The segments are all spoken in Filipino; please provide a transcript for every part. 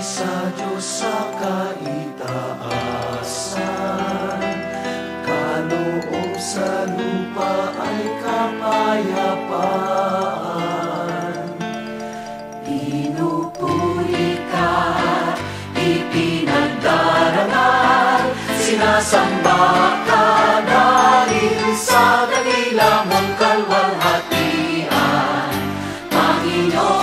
sa Diyos sa kaitaasan. Kaloob sa lupa ay kapayapaan. Pinupuri ka, ipinagdarangal Sinasamba ka dahil sa dakila mong kalwalhatian. Panginoon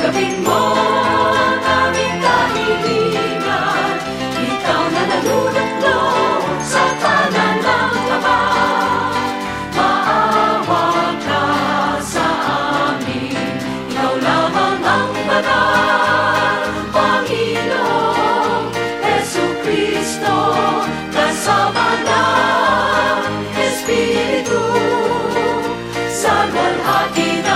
Tanggapin mo ang aming kahilingan Ikaw na nanunulo sa tanan ng ama Maawa ka sa amin Ikaw lamang ang banal. Panginoon Yesu Cristo kasama na Espiritu sa walhati na